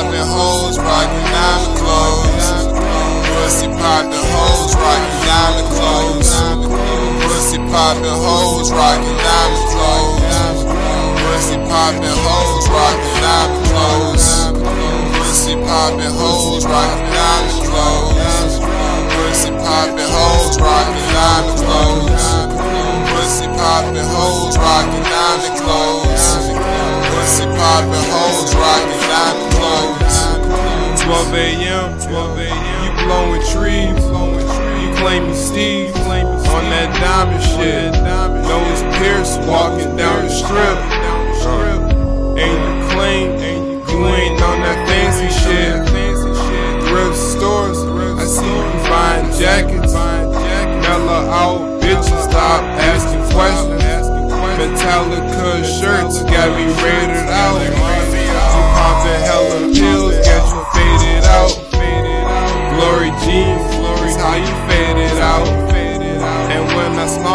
poppin' hoes, rockin' diamond clothes. Pussy poppin' hoes, rockin' diamond clothes. Pussy poppin' hoes, rockin' diamond clothes. Pussy poppin' hoes, rockin' diamond clothes. Pussy poppin' hoes, rockin' diamond clothes. Pussy poppin' hoes, rockin' diamond clothes. Pussy poppin' hoes, rockin' diamond clothes. Pussy poppin' hoes, rockin' diamond clothes. 12 a.m. 12 a.m. You blowing trees. You claiming Steve on that diamond shit. Nose pierce walking down the strip.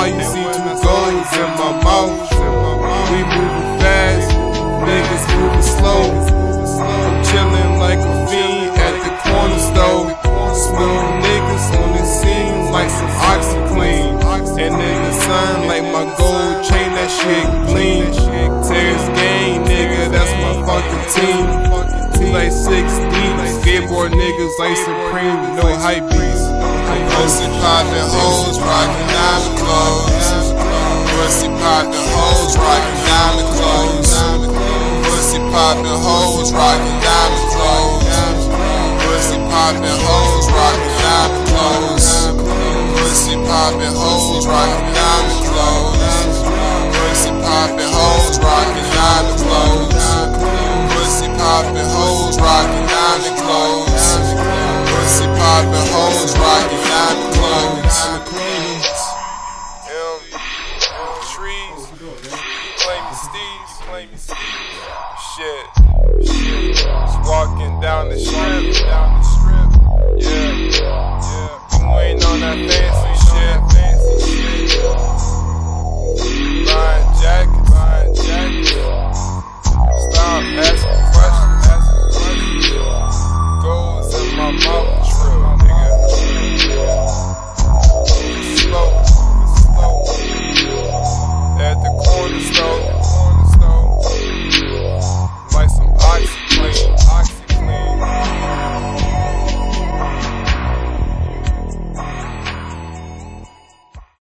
I you see two goals in my mouth. We moving fast, niggas moving slow. I'm chillin' like a fiend at the corner store. Smooth niggas on the scene like some OxiClean. And the sun, like my gold chain, that shit clean. Terrence gang, nigga, that's my fucking team. Two like six deep, skateboard niggas like Supreme, no hype beats. Pussy poppin' hoes, rockin' diamond clothes. Pussy poppin' hoes, rockin' diamond clothes. Pussy poppin' hoes, rockin' diamond clothes. Pussy poppin' hoes, rockin' diamond clothes. Pussy poppin' hoes, rockin' diamond clothes. Pussy poppin' hoes, rockin' diamond clothes. Steve's, claiming Steve's. Shit, shit. Just walking down the strip,